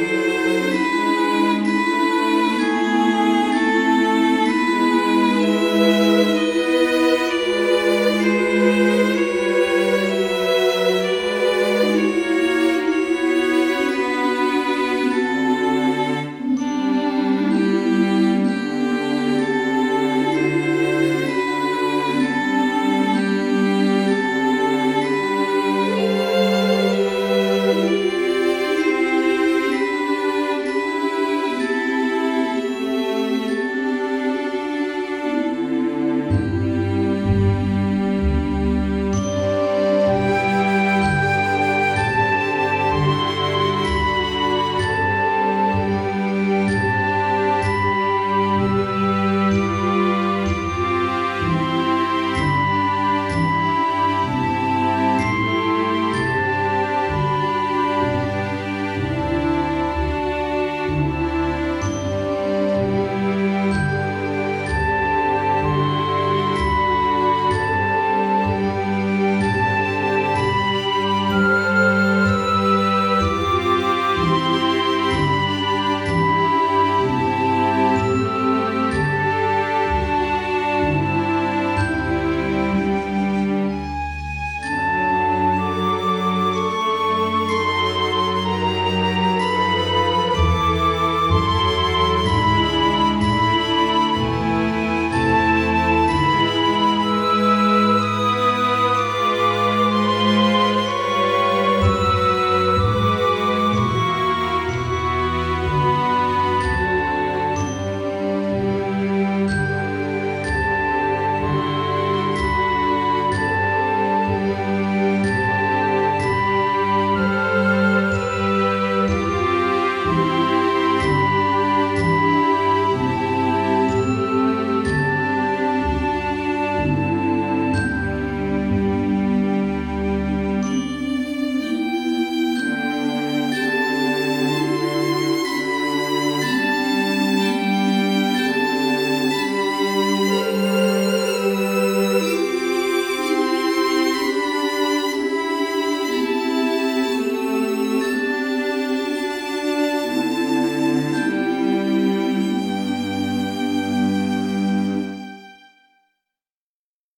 you.